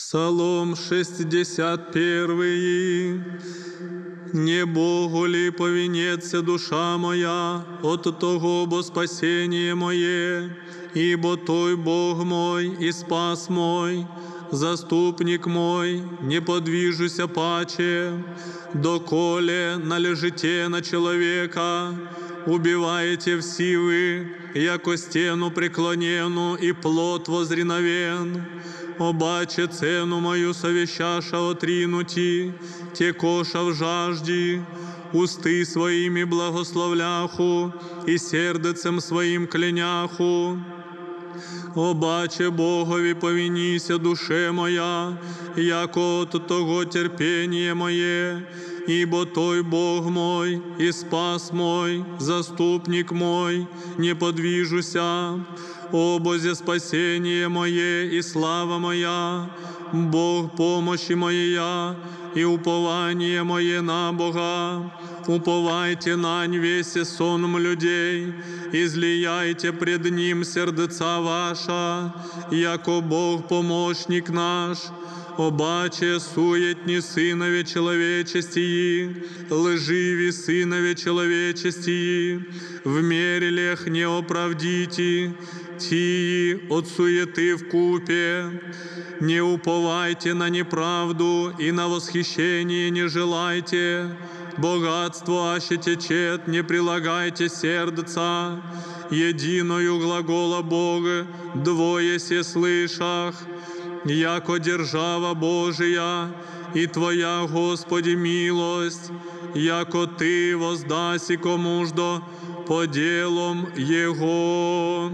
Псалом 61. Не Богу ли повинеться душа моя от того, бо спасение моє, ибо той Бог мой и спас мой, заступник мой, не подвижуся паче, доколе належите на человека, убиваете всі ви, яко стену преклонену и плод возреновен. Обаче цену мою совещаша отринуті, текоша в жажді, усти своїми благословляху і сердцем своїм кляняху. Обаче Богові повініся душе моя, як от того терпіння моє, ібо той Бог мой, і спас мой, заступник мой, не подвижуся, о Бозе спасение моє і слава моя, Бог помощи моя, і упование моє на Бога. Уповайте нань весе сонм людей, излияйте пред Ним сердца ваша, яко Бог помощник наш, Обаче суетні синові человечестії, лживі синові человечестії, в мерилях не оправдіті, тії от суеты в купе. Не уповайте на неправду и на восхищение не желайте, богатство аще течет, не прилагайте сердца, единою глагола Бога, двое се слышах, яко держава Божия, і Твоя, Господи, милость, яко Ти воздаси кому ждо по ділом Его.